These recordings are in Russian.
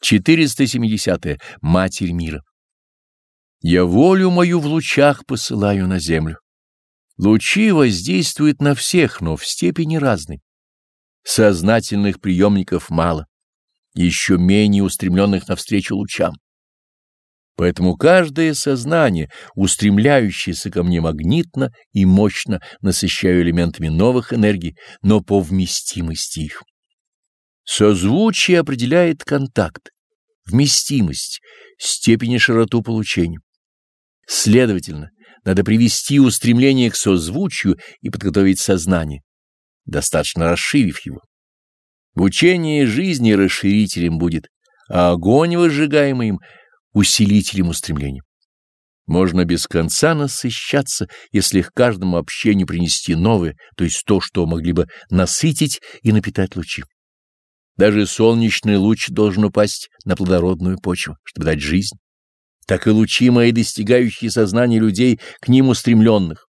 470. -е. Матерь мира. Я волю мою в лучах посылаю на землю. Лучи воздействуют на всех, но в степени разной. Сознательных приемников мало, еще менее устремленных навстречу лучам. Поэтому каждое сознание, устремляющееся ко мне магнитно и мощно, насыщаю элементами новых энергий, но по вместимости их. Созвучие определяет контакт, вместимость, степень и широту получения. Следовательно, надо привести устремление к созвучию и подготовить сознание, достаточно расширив его. В учении жизни расширителем будет, а огонь, выжигаемый им, усилителем устремления. Можно без конца насыщаться, если к каждому общению принести новое, то есть то, что могли бы насытить и напитать лучи. Даже солнечный луч должен упасть на плодородную почву, чтобы дать жизнь. Так и лучи мои, достигающие сознания людей, к ним устремленных.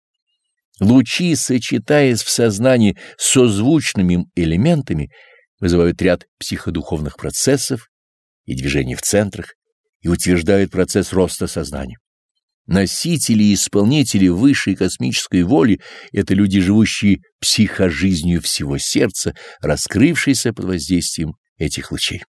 Лучи, сочетаясь в сознании созвучными элементами, вызывают ряд психодуховных процессов и движений в центрах и утверждают процесс роста сознания. Носители и исполнители высшей космической воли — это люди, живущие психожизнью всего сердца, раскрывшиеся под воздействием этих лучей.